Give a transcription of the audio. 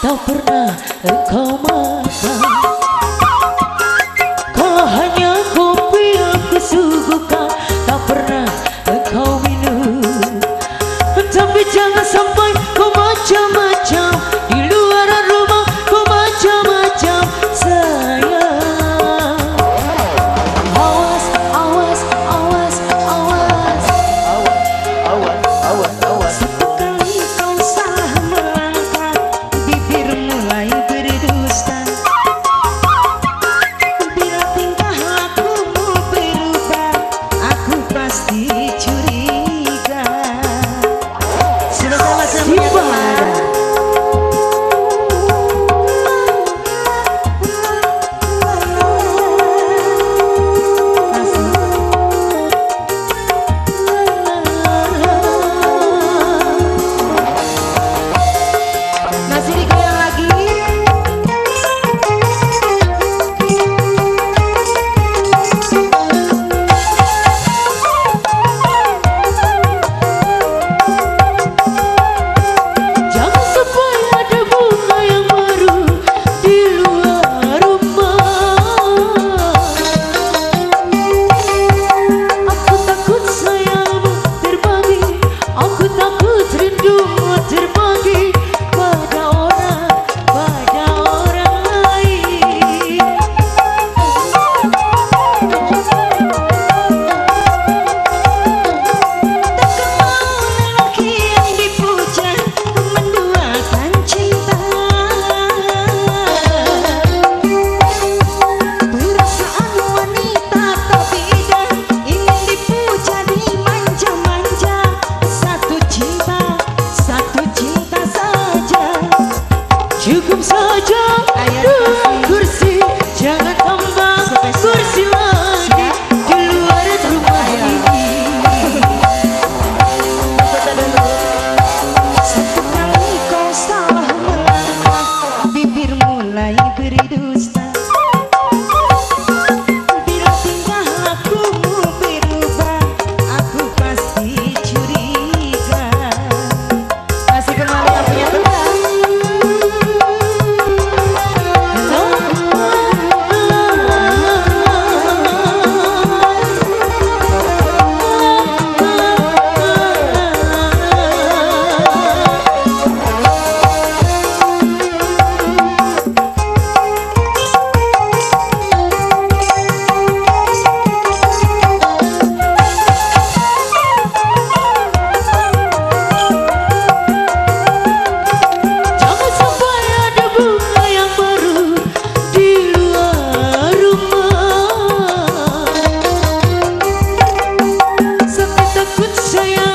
tak pernah engkau makan 저야